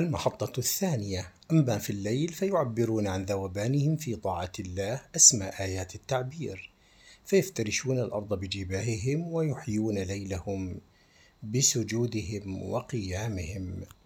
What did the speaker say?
المحطة الثانية. أما في الليل فيعبرون عن ذوبانهم في طاعة الله أسمى آيات التعبير. فيفترشون الأرض بجباههم ويحيون ليلهم بسجودهم وقيامهم.